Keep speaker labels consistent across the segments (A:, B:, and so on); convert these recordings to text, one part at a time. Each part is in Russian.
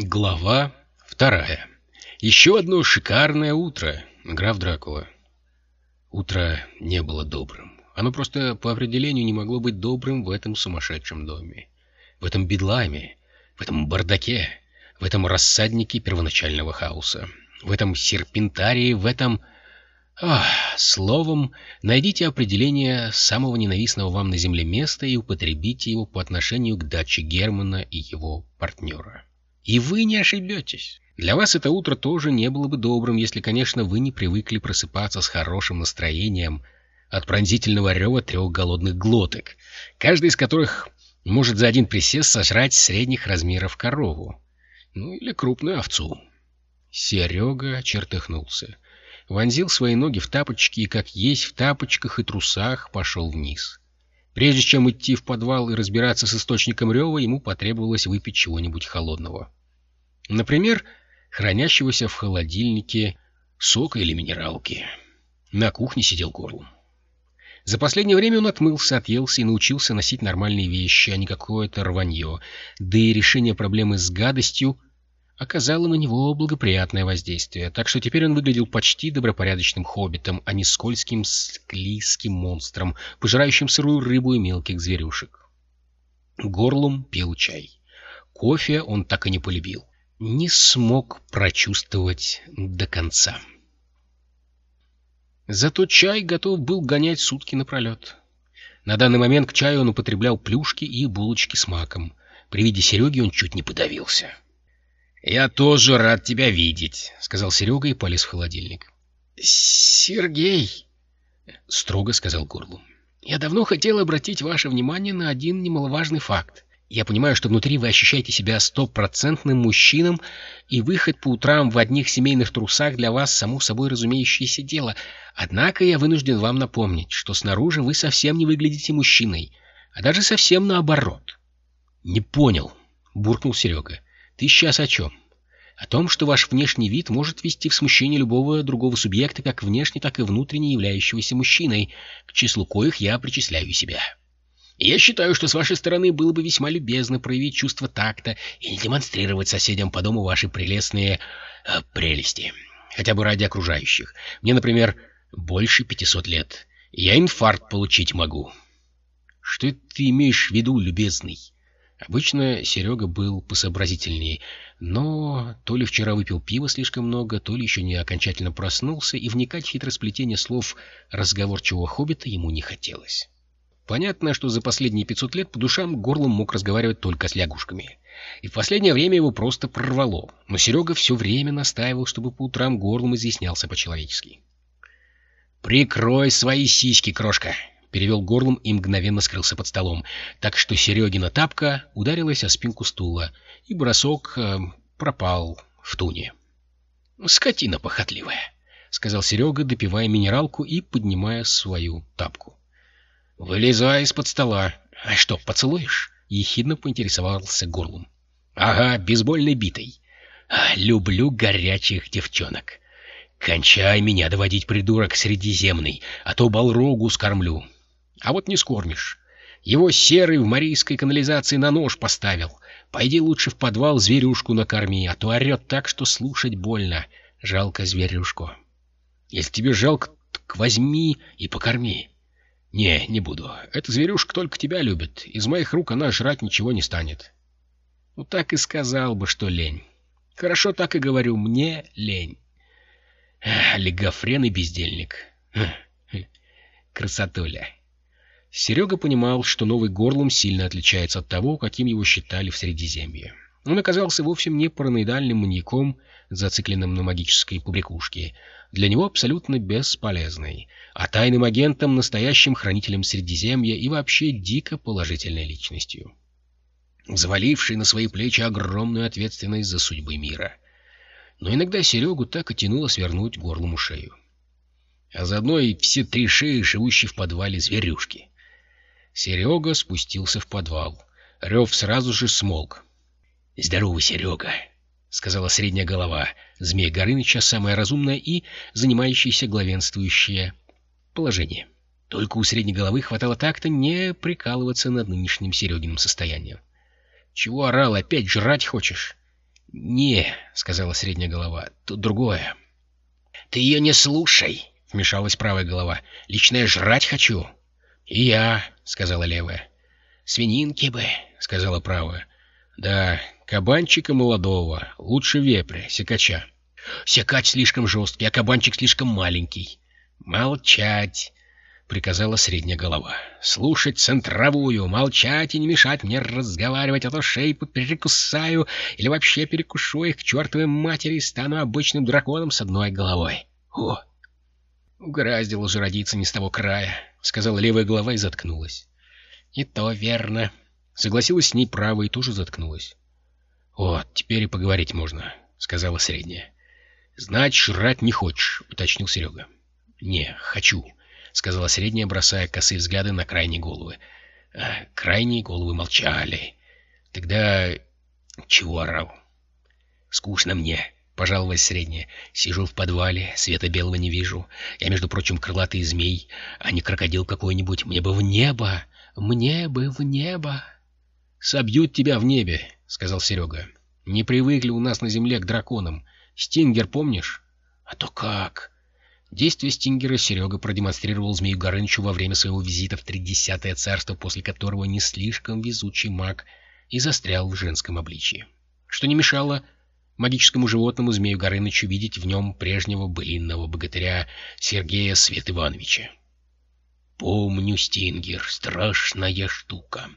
A: Глава вторая. Еще одно шикарное утро. Граф Дракула. Утро не было добрым. Оно просто по определению не могло быть добрым в этом сумасшедшем доме. В этом бедламе, в этом бардаке, в этом рассаднике первоначального хаоса, в этом серпентарии, в этом... Ах, словом, найдите определение самого ненавистного вам на земле места и употребите его по отношению к даче Германа и его партнера. И вы не ошибетесь. Для вас это утро тоже не было бы добрым, если, конечно, вы не привыкли просыпаться с хорошим настроением от пронзительного рева трех голодных глоток, каждый из которых может за один присест сожрать средних размеров корову. Ну или крупную овцу. Серега чертыхнулся. Вонзил свои ноги в тапочки и, как есть в тапочках и трусах, пошел вниз. Прежде чем идти в подвал и разбираться с источником рева, ему потребовалось выпить чего-нибудь холодного. Например, хранящегося в холодильнике сока или минералки. На кухне сидел горлом. За последнее время он отмылся, отъелся и научился носить нормальные вещи, а не какое-то рванье, да и решение проблемы с гадостью оказало на него благоприятное воздействие, так что теперь он выглядел почти добропорядочным хоббитом, а не скользким склизким монстром, пожирающим сырую рыбу и мелких зверюшек. Горлом пил чай. Кофе он так и не полюбил не смог прочувствовать до конца. Зато чай готов был гонять сутки напролет. На данный момент к чаю он употреблял плюшки и булочки с маком. При виде Сереги он чуть не подавился. — Я тоже рад тебя видеть, — сказал Серега и полез в холодильник. — Сергей, — строго сказал Горлум, — я давно хотел обратить ваше внимание на один немаловажный факт. Я понимаю, что внутри вы ощущаете себя стопроцентным мужчином, и выход по утрам в одних семейных трусах для вас само собой разумеющееся дело. Однако я вынужден вам напомнить, что снаружи вы совсем не выглядите мужчиной, а даже совсем наоборот. — Не понял, — буркнул Серега. — Ты сейчас о чем? О том, что ваш внешний вид может вести в смущение любого другого субъекта, как внешне, так и внутренне являющегося мужчиной, к числу коих я причисляю себя. — я считаю, что с вашей стороны было бы весьма любезно проявить чувство такта и не демонстрировать соседям по дому ваши прелестные э, прелести. Хотя бы ради окружающих. Мне, например, больше 500 лет. Я инфаркт получить могу. Что ты имеешь в виду, любезный? Обычно Серега был посообразительнее, но то ли вчера выпил пиво слишком много, то ли еще не окончательно проснулся, и вникать в хитросплетение слов разговорчивого хоббита ему не хотелось. Понятно, что за последние 500 лет по душам горлом мог разговаривать только с лягушками. И в последнее время его просто прорвало. Но Серега все время настаивал, чтобы по утрам горлом изъяснялся по-человечески. «Прикрой свои сиськи, крошка!» Перевел горлом и мгновенно скрылся под столом, так что Серегина тапка ударилась о спинку стула, и бросок э, пропал в туне. «Скотина похотливая», — сказал Серега, допивая минералку и поднимая свою тапку. «Вылезай из-под стола. А что, поцелуешь?» — ехидно поинтересовался горлом. «Ага, бейсбольной битой. А, люблю горячих девчонок. Кончай меня доводить, придурок средиземный, а то балрогу скормлю. А вот не скормишь. Его серый в марийской канализации на нож поставил. Пойди лучше в подвал зверюшку накорми, а то орет так, что слушать больно. Жалко зверюшку. Если тебе жалко, так возьми и покорми. «Не, не буду. Эта зверюшка только тебя любит. Из моих рук она жрать ничего не станет». «Ну так и сказал бы, что лень. Хорошо так и говорю, мне лень». Легофрен и бездельник. Красотуля. Серега понимал, что новый горлом сильно отличается от того, каким его считали в Средиземье. Он оказался вовсе не параноидальным маньяком, зацикленным на магической побрякушке, для него абсолютно бесполезной, а тайным агентом, настоящим хранителем Средиземья и вообще дико положительной личностью, взвалившей на свои плечи огромную ответственность за судьбы мира. Но иногда Серегу так и тянуло свернуть горлому шею. А заодно и все три шеи, живущие в подвале зверюшки. Серега спустился в подвал. Рев сразу же смолк. «Здорово, Серега!» — сказала средняя голова. Змея Горыныча самое разумное и занимающееся главенствующее положение. Только у средней головы хватало так-то не прикалываться над нынешним Серегиным состоянием. «Чего орал? Опять жрать хочешь?» «Не», — сказала средняя голова, — «тут другое». «Ты ее не слушай», — вмешалась правая голова. «Лично я жрать хочу». «И я», — сказала левая. «Свининки бы», — сказала правая. «Да, кабанчика молодого, лучше вепря, секача». «Секач слишком жесткий, а кабанчик слишком маленький». «Молчать!» — приказала средняя голова. «Слушать центровую, молчать и не мешать мне разговаривать, а то шейпу перекусаю или вообще перекушу их к чертовой матери и стану обычным драконом с одной головой. О!» «Угораздило же родиться не с того края», — сказала левая голова и заткнулась. «И то верно», — согласилась с ней правая и тоже заткнулась. «Вот, теперь и поговорить можно», — сказала средняя. «Значит, жрать не хочешь», — уточнил Серега. «Не, хочу», — сказала средняя, бросая косые взгляды на крайние головы. А, крайние головы молчали. Тогда чего орал? «Скучно мне», — пожаловалась средняя. «Сижу в подвале, света белого не вижу. Я, между прочим, крылатый змей, а не крокодил какой-нибудь. Мне бы в небо! Мне бы в небо!» «Собьют тебя в небе», — сказал Серега. «Не привыкли у нас на земле к драконам. Стингер помнишь?» «А то как!» Действие Стингера Серега продемонстрировал Змею Горынычу во время своего визита в Тридесятое царство, после которого не слишком везучий маг и застрял в женском обличии. Что не мешало магическому животному Змею Горынычу видеть в нем прежнего былинного богатыря Сергея Свет Ивановича. «Помню, Стингер, страшная штука.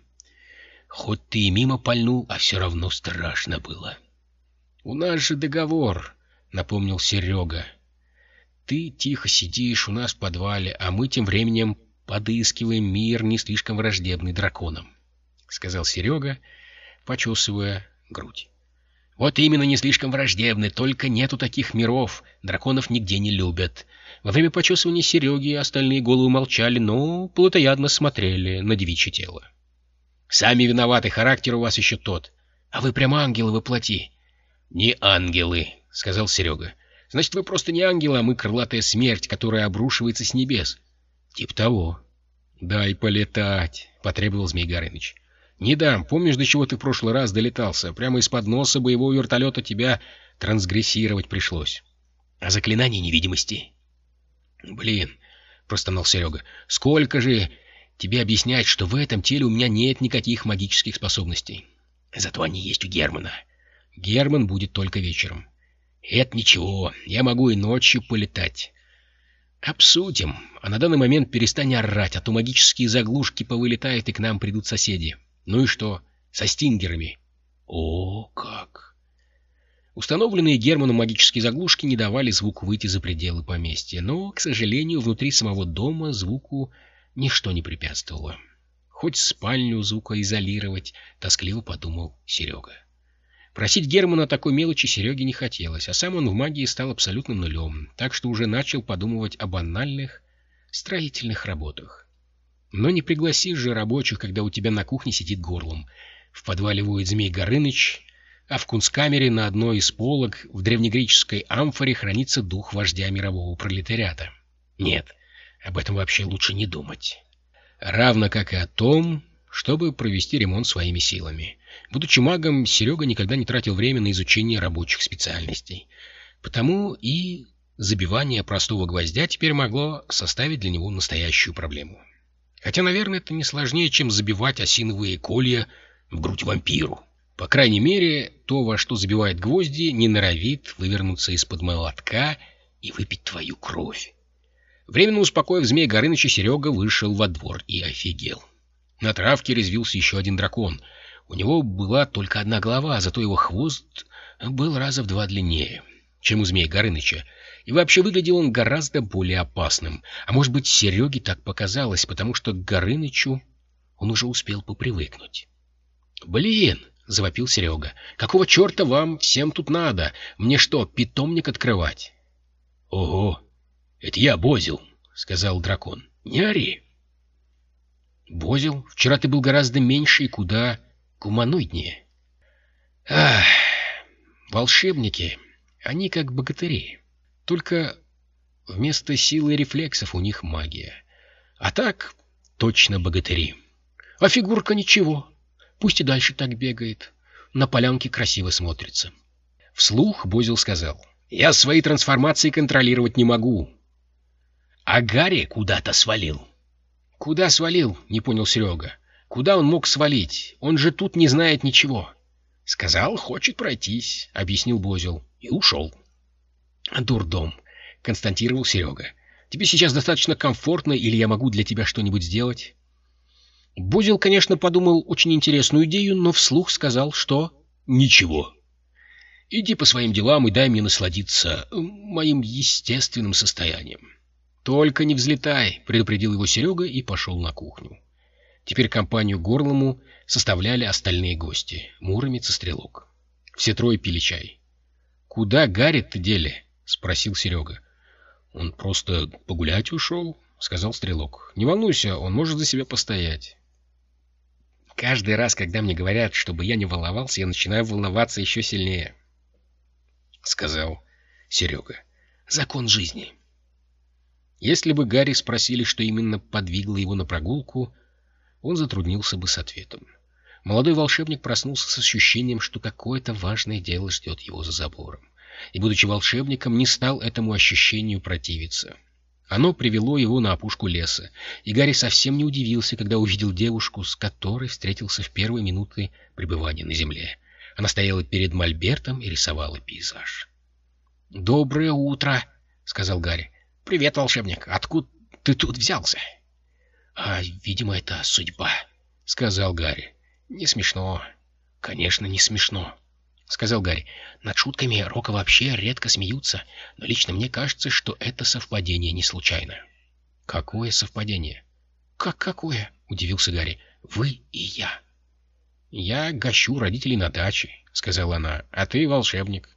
A: Хоть ты и мимо пальнул, а все равно страшно было». «У нас же договор», — напомнил Серега. Ты тихо сидишь у нас в подвале, а мы тем временем подыскиваем мир не слишком враждебный драконам, — сказал Серега, почесывая грудь. Вот именно не слишком враждебный, только нету таких миров, драконов нигде не любят. Во время почесывания Сереги остальные головы молчали, но плотоядно смотрели на девичье тело. «Сами виноваты, характер у вас еще тот. А вы прямо ангелы воплоти». «Не ангелы», — сказал Серега. Значит, вы просто не ангелы, а мы крылатая смерть, которая обрушивается с небес. — Тип того. — Дай полетать, — потребовал Змей Горыныч. — Не дам. Помнишь, до чего ты в прошлый раз долетался? Прямо из-под носа боевого вертолета тебя трансгрессировать пришлось. — А заклинание невидимости? — Блин, — простонал Серега, — сколько же тебе объяснять, что в этом теле у меня нет никаких магических способностей? Зато они есть у Германа. Герман будет только вечером. Это ничего, я могу и ночью полетать. Обсудим. А на данный момент перестань орать, а то магические заглушки повылетают, и к нам придут соседи. Ну и что? Со стингерами. О, как! Установленные Герману магические заглушки не давали звуку выйти за пределы поместья, но, к сожалению, внутри самого дома звуку ничто не препятствовало. Хоть спальню звукоизолировать, тоскливо подумал Серега. Просить Германа такой мелочи Сереге не хотелось, а сам он в магии стал абсолютно нулем, так что уже начал подумывать о банальных строительных работах. Но не пригласишь же рабочих, когда у тебя на кухне сидит горлом. В подвале воет Змей Горыныч, а в кунсткамере на одной из полок в древнегреческой амфоре хранится дух вождя мирового пролетариата. Нет, об этом вообще лучше не думать. Равно как и о том, чтобы провести ремонт своими силами. Будучи магом, Серега никогда не тратил время на изучение рабочих специальностей. Потому и забивание простого гвоздя теперь могло составить для него настоящую проблему. Хотя, наверное, это не сложнее, чем забивать осиновые колья в грудь вампиру. По крайней мере, то, во что забивает гвозди, не норовит вывернуться из-под молотка и выпить твою кровь. Временно успокоив змея Горыныча, Серега вышел во двор и офигел. На травке резвился еще один дракон. У него была только одна голова, зато его хвост был раза в два длиннее, чем у змея Горыныча. И вообще выглядел он гораздо более опасным. А может быть, Сереге так показалось, потому что к Горынычу он уже успел попривыкнуть. «Блин!» — завопил Серега. «Какого черта вам всем тут надо? Мне что, питомник открывать?» «Ого! Это я, Бозил!» — сказал дракон. «Не ори!» Бозил, вчера ты был гораздо меньше и куда гуманоиднее. Ах, волшебники, они как богатыри. Только вместо силы рефлексов у них магия. А так точно богатыри. А фигурка ничего. Пусть и дальше так бегает. На полянке красиво смотрится. Вслух Бозил сказал. «Я свои трансформации контролировать не могу». «А Гарри куда-то свалил». «Куда свалил?» — не понял Серега. «Куда он мог свалить? Он же тут не знает ничего». «Сказал, хочет пройтись», — объяснил Бозил. И ушел. «Дурдом», — констатировал Серега. «Тебе сейчас достаточно комфортно, или я могу для тебя что-нибудь сделать?» Бузил, конечно, подумал очень интересную идею, но вслух сказал, что «ничего». «Иди по своим делам и дай мне насладиться моим естественным состоянием». «Только не взлетай», — предупредил его Серега и пошел на кухню. Теперь компанию Горлому составляли остальные гости — Муромец и Стрелок. Все трое пили чай. «Куда Гарри-то дели?» — спросил Серега. «Он просто погулять ушел», — сказал Стрелок. «Не волнуйся, он может за себя постоять». Каждый раз, когда мне говорят, чтобы я не волновался, я начинаю волноваться еще сильнее. — сказал Серега. — Закон жизни. Если бы Гарри спросили, что именно подвигло его на прогулку, он затруднился бы с ответом. Молодой волшебник проснулся с ощущением, что какое-то важное дело ждет его за забором. И, будучи волшебником, не стал этому ощущению противиться. Оно привело его на опушку леса, и Гарри совсем не удивился, когда увидел девушку, с которой встретился в первые минуты пребывания на земле. Она стояла перед мольбертом и рисовала пейзаж. «Доброе утро!» — сказал Гарри. «Привет, волшебник! Откуда ты тут взялся?» «А, видимо, это судьба», — сказал Гарри. «Не смешно. Конечно, не смешно. — сказал Гарри. «Над шутками Рока вообще редко смеются, но лично мне кажется, что это совпадение не случайно». «Какое совпадение?» «Как какое?» — удивился Гарри. «Вы и я». «Я гощу родителей на даче», — сказала она, — «а ты волшебник».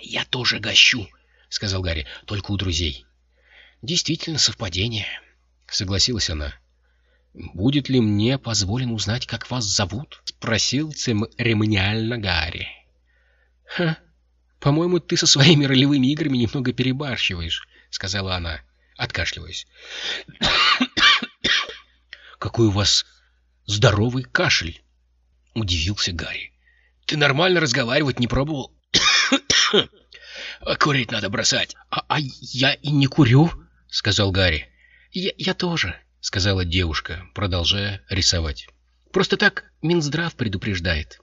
A: «Я тоже гощу», — сказал Гарри, — «только у друзей». «Действительно совпадение», — согласилась она. «Будет ли мне позволено узнать, как вас зовут?» — спросил церемониально Гарри. «Ха, по-моему, ты со своими ролевыми играми немного перебарщиваешь», — сказала она, откашливаясь. «Какой у вас здоровый кашель!» — удивился Гарри. «Ты нормально разговаривать не пробовал?» «Курить надо бросать». «А, а я и не курю», — сказал Гарри. «Я, я тоже», — сказала девушка, продолжая рисовать. «Просто так Минздрав предупреждает».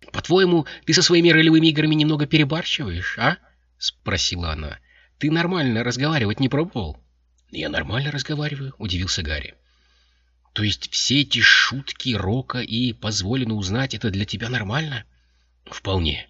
A: — По-твоему, ты со своими ролевыми играми немного перебарщиваешь, а? — спросила она. — Ты нормально разговаривать не пробовал? — Я нормально разговариваю, — удивился Гарри. — То есть все эти шутки Рока и позволено узнать, это для тебя нормально? — Вполне. —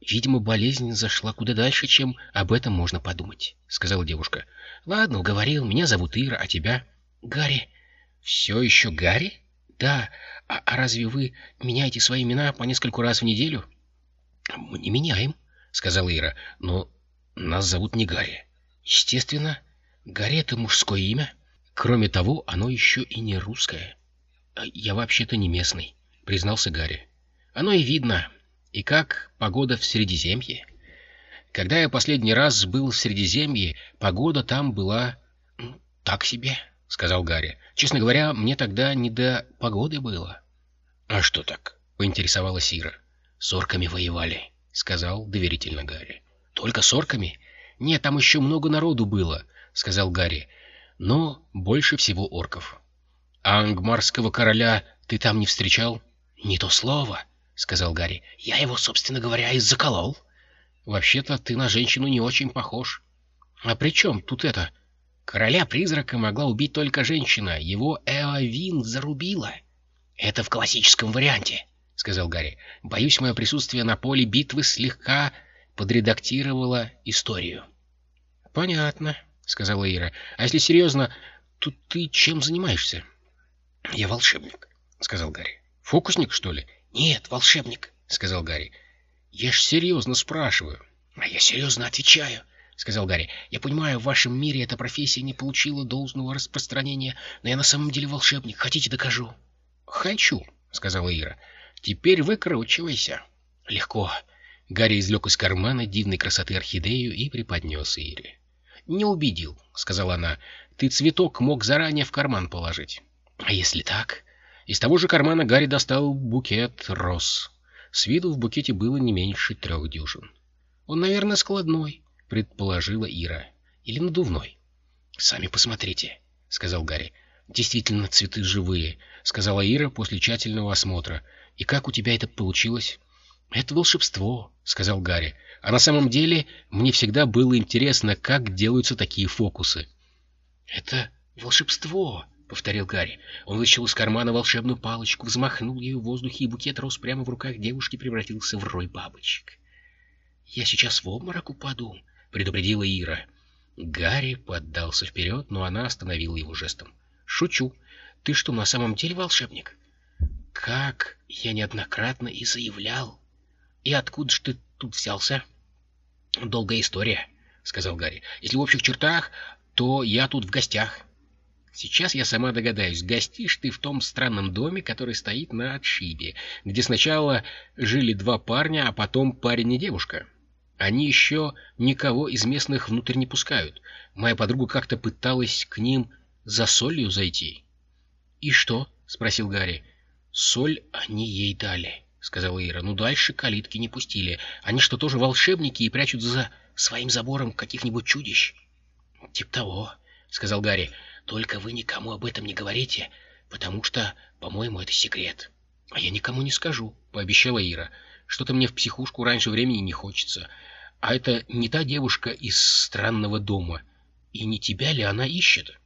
A: Видимо, болезнь зашла куда дальше, чем об этом можно подумать, — сказала девушка. — Ладно, уговорил, меня зовут Ира, а тебя? — Гарри. — Все еще Гарри? — Да. А, а разве вы меняете свои имена по нескольку раз в неделю? — Мы не меняем, — сказала Ира, — но нас зовут не Гарри. — Естественно, Гарри — это мужское имя. Кроме того, оно еще и не русское. А — Я вообще-то не местный, — признался Гарри. — Оно и видно. И как погода в Средиземье? Когда я последний раз был в Средиземье, погода там была так себе. —— сказал Гарри. — Честно говоря, мне тогда не до погоды было. — А что так? — поинтересовалась Ира. — С орками воевали, — сказал доверительно Гарри. — Только с орками? Нет, там еще много народу было, — сказал Гарри. — Но больше всего орков. — А ангмарского короля ты там не встречал? — Не то слово, — сказал Гарри. — Я его, собственно говоря, и заколол. — Вообще-то ты на женщину не очень похож. — А при чем тут это? — Короля-призрака могла убить только женщина. Его Эовин зарубила. — Это в классическом варианте, — сказал Гарри. — Боюсь, мое присутствие на поле битвы слегка подредактировало историю. — Понятно, — сказала Ира. — А если серьезно, то ты чем занимаешься? — Я волшебник, — сказал Гарри. — Фокусник, что ли? — Нет, волшебник, — сказал Гарри. — Я ж серьезно спрашиваю. — А я серьезно отвечаю. — сказал Гарри. — Я понимаю, в вашем мире эта профессия не получила должного распространения, но я на самом деле волшебник. Хотите, докажу? — Хочу, — сказала Ира. — Теперь выкручивайся. — Легко. Гарри извлек из кармана дивной красоты орхидею и преподнес Ире. — Не убедил, — сказала она. — Ты цветок мог заранее в карман положить. — А если так? Из того же кармана Гарри достал букет роз. С виду в букете было не меньше трех дюжин. «Он, наверное, складной», — предположила Ира. «Или надувной». «Сами посмотрите», — сказал Гарри. «Действительно, цветы живые», — сказала Ира после тщательного осмотра. «И как у тебя это получилось?» «Это волшебство», — сказал Гарри. «А на самом деле мне всегда было интересно, как делаются такие фокусы». «Это волшебство», — повторил Гарри. Он вытащил из кармана волшебную палочку, взмахнул ее в воздухе, и букет рос прямо в руках девушки превратился в рой бабочек. «Я сейчас в обморок упаду», — предупредила Ира. Гарри поддался вперед, но она остановила его жестом. «Шучу. Ты что, на самом деле волшебник?» «Как я неоднократно и заявлял. И откуда ж ты тут взялся?» «Долгая история», — сказал Гарри. «Если в общих чертах, то я тут в гостях». Сейчас я сама догадаюсь, гостишь ты в том странном доме, который стоит на отшибе, где сначала жили два парня, а потом парень и девушка. Они еще никого из местных внутрь не пускают. Моя подруга как-то пыталась к ним за солью зайти. — И что? — спросил Гарри. — Соль они ей дали, — сказала Ира. — Ну, дальше калитки не пустили. Они что, тоже волшебники и прячут за своим забором каких-нибудь чудищ? — Тип того, — сказал Гарри. — Только вы никому об этом не говорите, потому что, по-моему, это секрет. — А я никому не скажу, — пообещала Ира. — Что-то мне в психушку раньше времени не хочется. А это не та девушка из странного дома. И не тебя ли она ищет?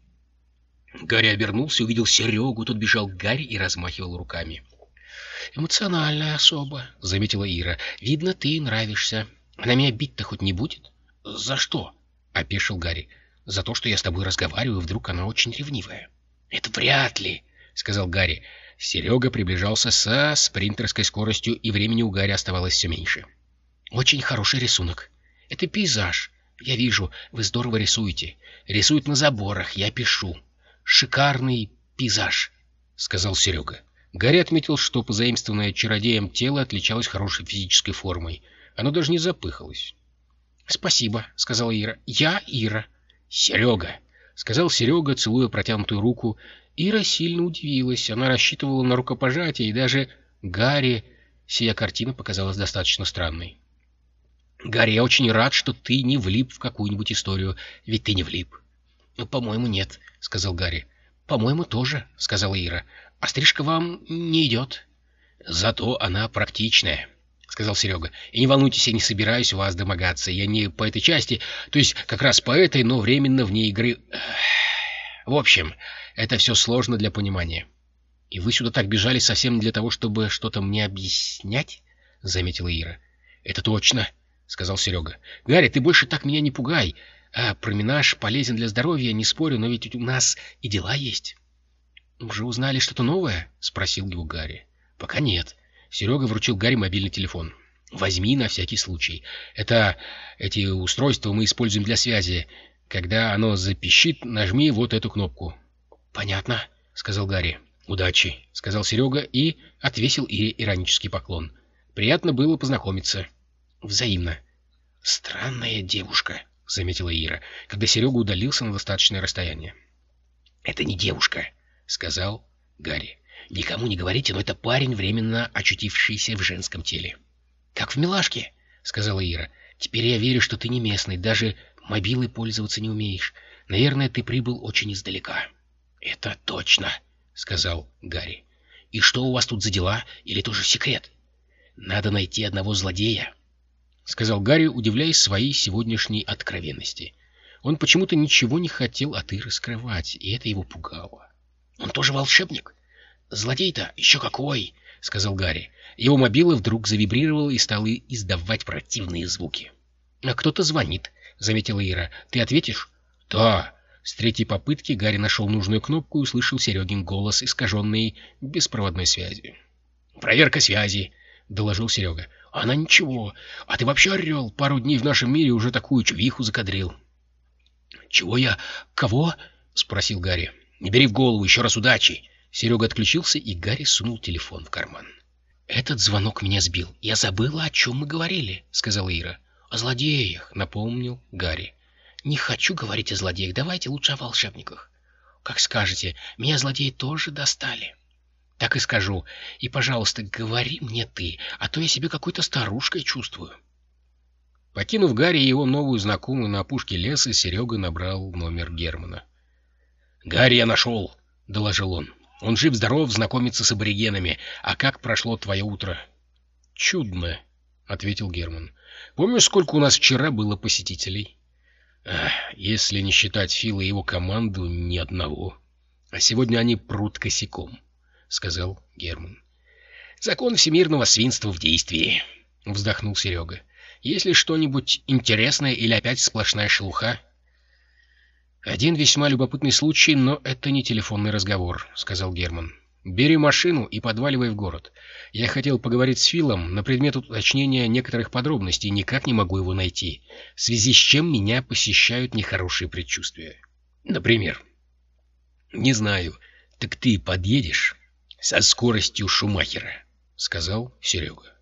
A: Гарри обернулся, увидел Серегу, тот бежал Гарри и размахивал руками. «Эмоциональная особа», — заметила Ира. «Видно, ты нравишься. Она меня бить-то хоть не будет?» «За что?» — опешил Гарри. «За то, что я с тобой разговариваю, вдруг она очень ревнивая». «Это вряд ли», — сказал Гарри. Серега приближался со спринтерской скоростью, и времени у Гарри оставалось все меньше. Очень хороший рисунок. Это пейзаж. Я вижу, вы здорово рисуете. Рисуют на заборах, я пишу. Шикарный пейзаж, — сказал Серега. Гарри отметил, что позаимствованное чародеем тело отличалось хорошей физической формой. Оно даже не запыхалось. — Спасибо, — сказала Ира. — Я Ира. — Серега, — сказал Серега, целуя протянутую руку. Ира сильно удивилась. Она рассчитывала на рукопожатие, и даже Гарри сия картина показалась достаточно странной. Гарри, я очень рад, что ты не влип в какую-нибудь историю, ведь ты не влип. — По-моему, нет, — сказал Гарри. — По-моему, тоже, — сказала Ира. — А стрижка вам не идет. — Зато она практичная, — сказал Серега. — И не волнуйтесь, я не собираюсь вас домогаться. Я не по этой части, то есть как раз по этой, но временно вне игры... В общем, это все сложно для понимания. — И вы сюда так бежали совсем для того, чтобы что-то мне объяснять? — заметила Ира. — Это точно, —— сказал Серега. — Гарри, ты больше так меня не пугай. А променаж полезен для здоровья, не спорю, но ведь у нас и дела есть. — Уже узнали что-то новое? — спросил его Гарри. — Пока нет. Серега вручил Гарри мобильный телефон. — Возьми на всякий случай. Это... Эти устройства мы используем для связи. Когда оно запищит, нажми вот эту кнопку. — Понятно, — сказал Гарри. — Удачи, — сказал Серега и отвесил Ире иронический поклон. — Приятно было познакомиться. — Взаимно. Странная девушка, заметила Ира, когда Серега удалился на достаточное расстояние. Это не девушка, сказал Гарри. Никому не говорите, но это парень, временно очутившийся в женском теле. Как в милашке, сказала Ира. Теперь я верю, что ты не местный, даже мобилой пользоваться не умеешь. Наверное, ты прибыл очень издалека. Это точно, сказал Гарри. И что у вас тут за дела? Или тоже секрет? Надо найти одного злодея, — сказал Гарри, удивляясь своей сегодняшней откровенности. Он почему-то ничего не хотел от Иры скрывать, и это его пугало. — Он тоже волшебник? — Злодей-то еще какой! — сказал Гарри. Его мобила вдруг завибрировала и стала издавать противные звуки. — А кто-то звонит, — заметила Ира. — Ты ответишь? — Да. С третьей попытки Гарри нашел нужную кнопку и услышал Серегин голос, искаженный беспроводной связью. — Проверка связи, — доложил Серега. Она ничего. А ты вообще орел. Пару дней в нашем мире уже такую чувиху закадрил. Чего я? Кого? Спросил Гарри. Не бери в голову, еще раз удачи. Серега отключился, и Гарри сунул телефон в карман. «Этот звонок меня сбил. Я забыла, о чем мы говорили», — сказала Ира. «О злодеях», — напомнил Гарри. «Не хочу говорить о злодеях. Давайте лучше о волшебниках». «Как скажете. Меня злодеи тоже достали». Так и скажу. И, пожалуйста, говори мне ты, а то я себя какой-то старушкой чувствую. Покинув Гарри и его новую знакомую на опушке леса, Серега набрал номер Германа. «Гарри я нашел!» — доложил он. «Он жив-здоров, знакомится с аборигенами. А как прошло твое утро?» «Чудно», — ответил Герман. «Помнишь, сколько у нас вчера было посетителей?» «Если не считать Фила и его команду, ни одного. А сегодня они прут косяком», — сказал Герман. «Закон всемирного свинства в действии», — вздохнул Серега. «Есть ли что-нибудь интересное или опять сплошная шелуха?» «Один весьма любопытный случай, но это не телефонный разговор», — сказал Герман. «Бери машину и подваливай в город. Я хотел поговорить с Филом на предмет уточнения некоторых подробностей, никак не могу его найти, в связи с чем меня посещают нехорошие предчувствия. Например...» «Не знаю. Так ты подъедешь?» «Со скоростью Шумахера», — сказал Серега.